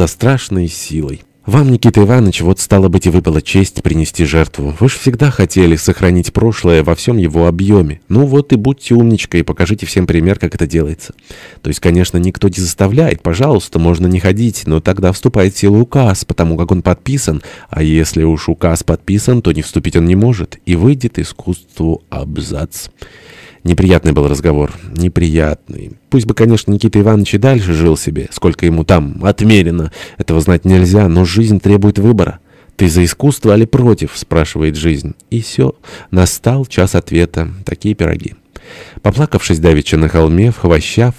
со страшной силой. Вам, Никита Иванович, вот стало быть и выпала честь принести жертву. Вы же всегда хотели сохранить прошлое во всем его объеме. Ну вот и будьте умничкой и покажите всем пример, как это делается. То есть, конечно, никто не заставляет, пожалуйста, можно не ходить, но тогда вступает в силу указ, потому как он подписан, а если уж указ подписан, то не вступить он не может, и выйдет искусству абзац. Неприятный был разговор. Неприятный. Пусть бы, конечно, Никита Иванович и дальше жил себе, сколько ему там отмерено. Этого знать нельзя, но жизнь требует выбора. «Ты за искусство или против?» — спрашивает жизнь. И все. Настал час ответа. Такие пироги. Поплакавшись давеча на холме, в хвощах,